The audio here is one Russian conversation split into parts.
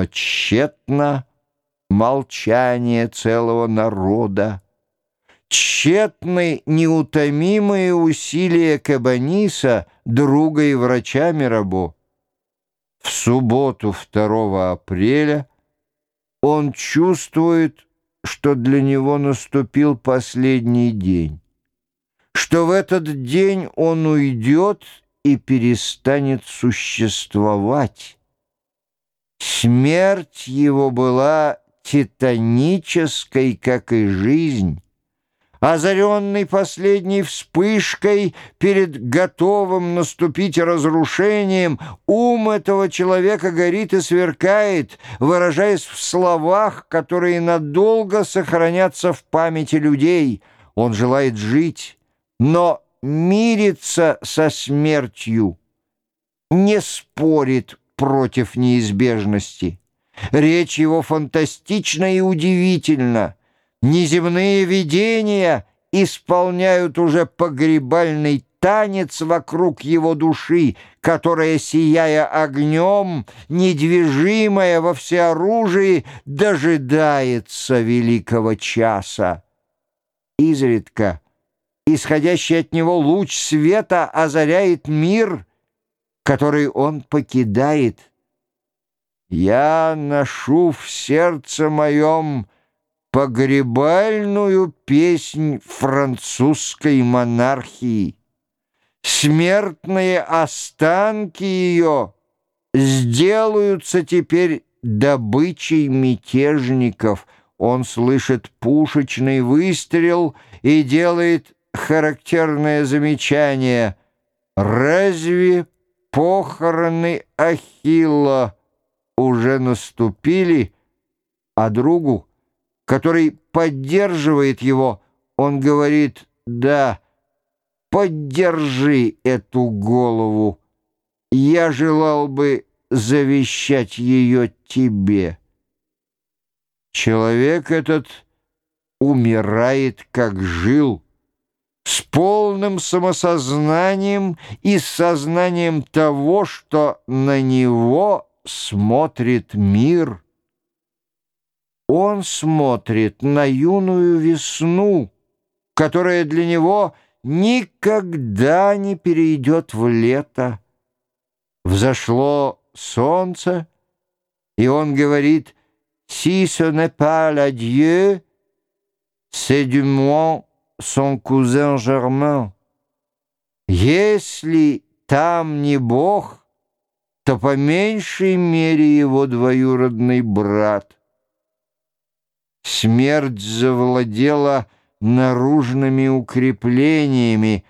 но тщетно молчание целого народа. Тщетны неутомимые усилия Кабаниса, друга и врача Мирабо. В субботу 2 апреля он чувствует, что для него наступил последний день, что в этот день он уйдет и перестанет существовать. Смерть его была титанической, как и жизнь, озаренный последней вспышкой перед готовым наступить разрушением, ум этого человека горит и сверкает, выражаясь в словах, которые надолго сохранятся в памяти людей. Он желает жить, но мирится со смертью, не спорит против неизбежности. Речь его фантастична и удивительна. Неземные видения исполняют уже погребальный танец вокруг его души, которая, сияя огнем, недвижимая во всеоружии, дожидается великого часа. Изредка исходящий от него луч света озаряет мир, который он покидает. Я ношу в сердце моем погребальную песнь французской монархии. Смертные останки ее сделаются теперь добычей мятежников. Он слышит пушечный выстрел и делает характерное замечание. «Разве похороны Ахилла уже наступили?» А другу который поддерживает его, он говорит «Да, поддержи эту голову, я желал бы завещать ее тебе». Человек этот умирает, как жил, с полным самосознанием и сознанием того, что на него смотрит мир – он смотрит на юную весну, которая для него никогда не перейдет в лето. Взошло солнце, и он говорит «Si ce n'est pas la Dieu, c'est du moins son cousin Germain». Если там не Бог, то по меньшей мере его двоюродный брат — Смерть завладела наружными укреплениями,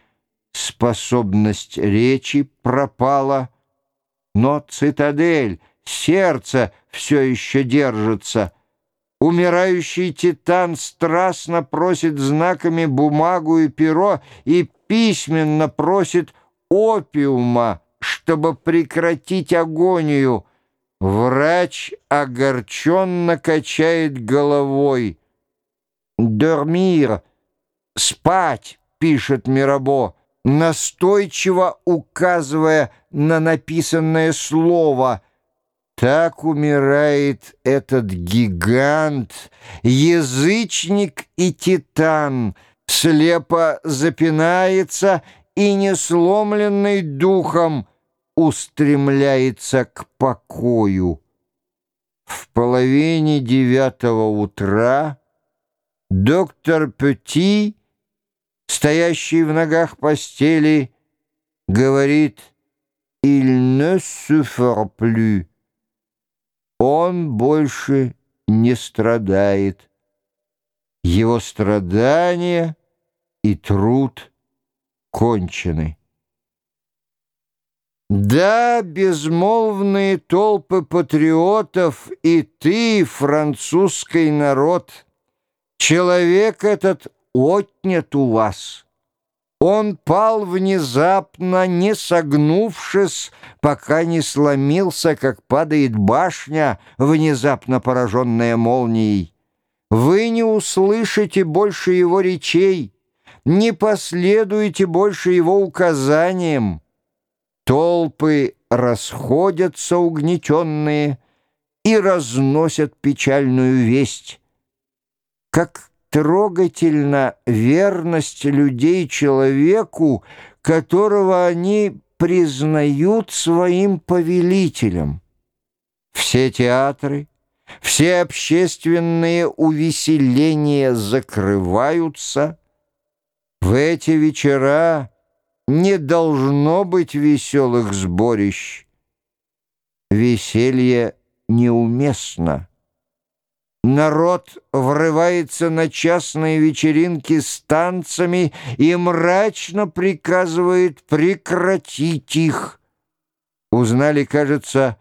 способность речи пропала, но цитадель, сердце все еще держится. Умирающий титан страстно просит знаками бумагу и перо и письменно просит опиума, чтобы прекратить агонию — Врач огорченно качает головой. «Дормир! Спать!» — пишет Мирабо, настойчиво указывая на написанное слово. Так умирает этот гигант, язычник и титан, слепо запинается и, не сломленный духом, устремляется к покою. В половине девятого утра доктор Пети, стоящий в ногах постели, говорит «Il ne souffre plus». Он больше не страдает. Его страдания и труд кончены. Да, безмолвные толпы патриотов и ты, французский народ, человек этот отнят у вас. Он пал внезапно, не согнувшись, пока не сломился, как падает башня, внезапно пораженная молнией. Вы не услышите больше его речей, не последуете больше его указаниям. Толпы расходятся угнетенные, и разносят печальную весть. Как трогательна верность людей человеку, которого они признают своим повелителем. Все театры, все общественные увеселения закрываются. В эти вечера не должно быть веселых сборищ. Веселье неуместно. Народ врывается на частные вечеринки с танцами и мрачно приказывает прекратить их. Узнали, кажется,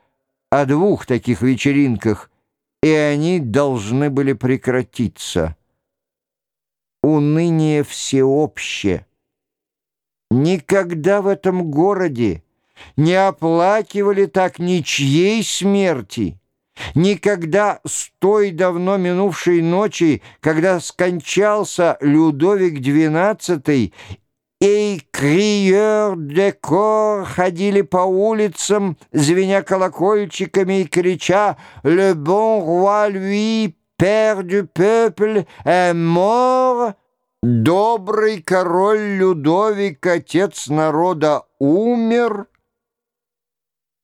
о двух таких вечеринках, и они должны были прекратиться. Уныние всеобщее. Никогда в этом городе не оплакивали так ничьей смерти. Никогда с той давно минувшей ночи, когда скончался Людовик XII, и криер де кор ходили по улицам, звеня колокольчиками и крича «Le bon roi, lui, père du peuple, est mort!» «Добрый король Людовик, отец народа, умер!»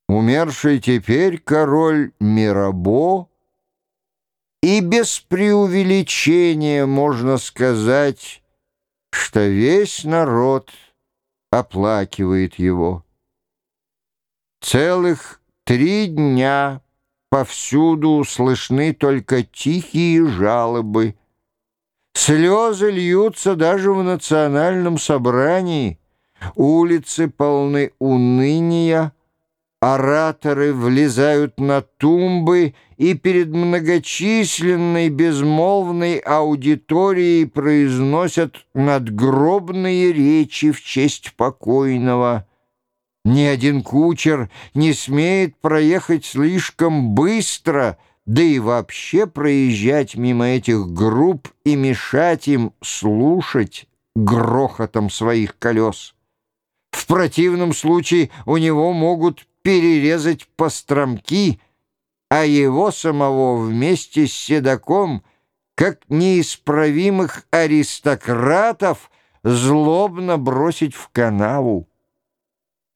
Умерший теперь король Мирабо, и без преувеличения можно сказать, что весь народ оплакивает его. Целых три дня повсюду слышны только тихие жалобы. Слезы льются даже в национальном собрании. Улицы полны уныния, Ораторы влезают на тумбы и перед многочисленной безмолвной аудиторией произносят надгробные речи в честь покойного. Ни один кучер не смеет проехать слишком быстро, да и вообще проезжать мимо этих групп и мешать им слушать грохотом своих колес. В противном случае у него могут перерезать постромки, а его самого вместе с седаком, как неисправимых аристократов, злобно бросить в канаву.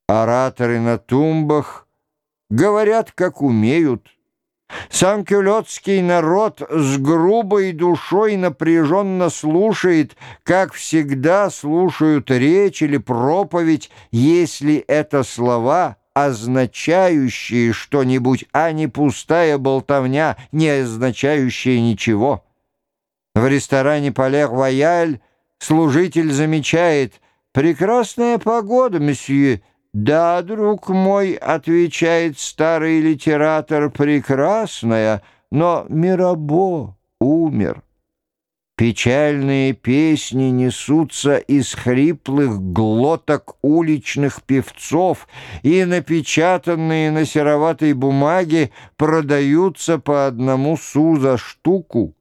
Ораторы на тумбах говорят, как умеют. Сам кюлетский народ с грубой душой напряженно слушает, как всегда слушают речь или проповедь, если это слова — означающие что-нибудь, а не пустая болтовня, не означающая ничего. В ресторане «Палер-Рояль» служитель замечает «Прекрасная погода, месье». «Да, друг мой», — отвечает старый литератор, — «прекрасная, но Мирабо умер». Печальные песни несутся из хриплых глоток уличных певцов и, напечатанные на сероватой бумаге, продаются по одному су за штуку.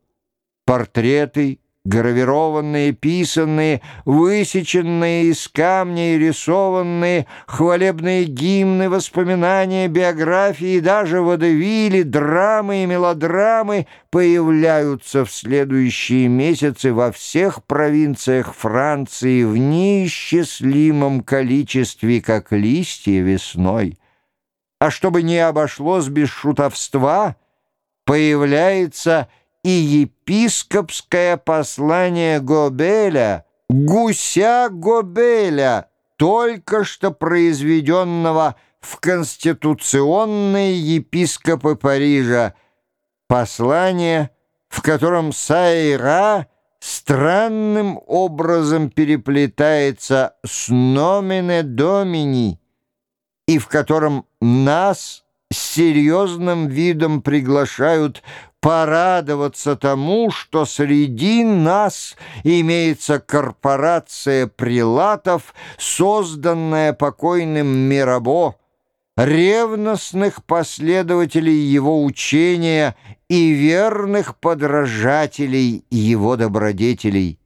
Портреты гравированные, писанные, высеченные из камня и рисованные, хвалебные гимны, воспоминания, биографии, даже водевили, драмы и мелодрамы появляются в следующие месяцы во всех провинциях Франции в неисчислимом количестве, как листья весной. А чтобы не обошлось без шутовства, появляется и епископское послание Гобеля, гуся Гобеля, только что произведенного в конституционные епископы Парижа, послание, в котором Сайра странным образом переплетается с номине домини, и в котором нас с серьезным видом приглашают порадоваться тому, что среди нас имеется корпорация прилатов, созданная покойным Мирабо, ревностных последователей его учения и верных подражателей его добродетелей.